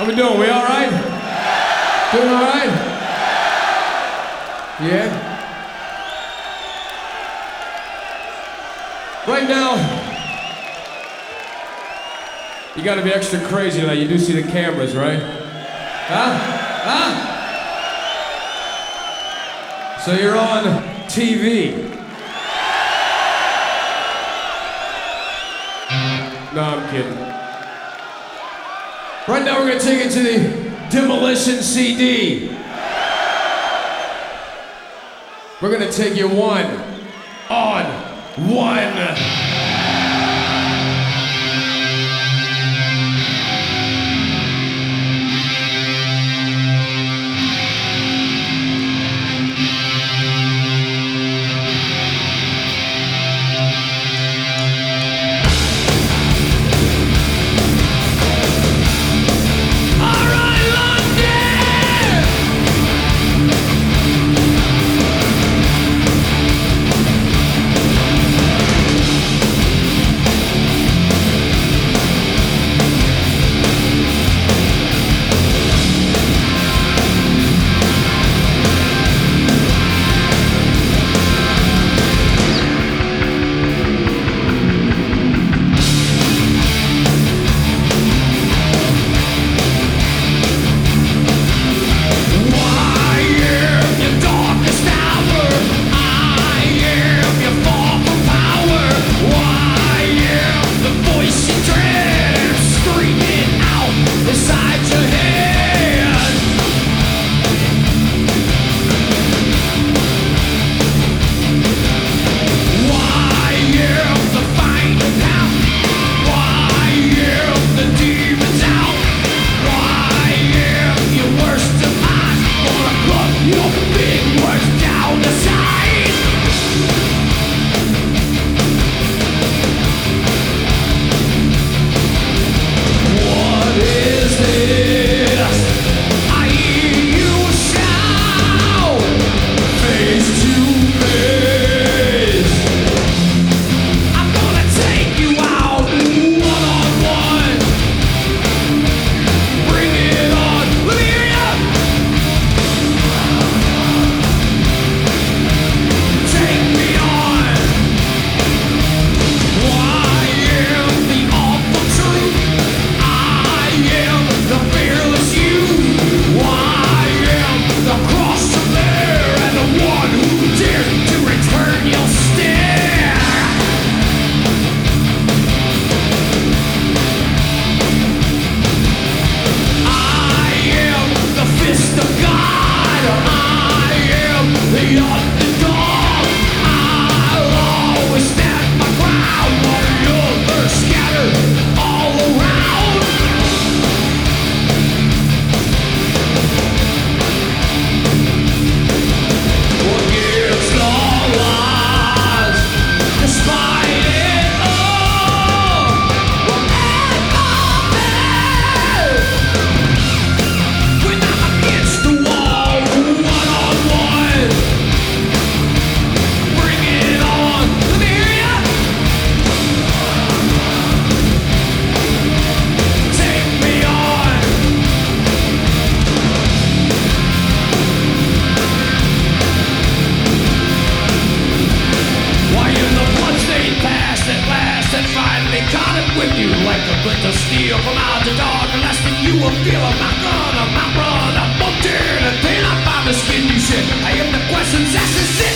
How we doing? We all right? Doing all right? Yeah? Right now, you gotta be extra crazy tonight. You do see the cameras, right? Huh? Huh? So you're on TV. No, I'm kidding. Right now, we're gonna take it to the Demolition CD. We're gonna take you one on one. Feel a mouth run, a mouth run, a And then I found the skin you said. I am the questions asked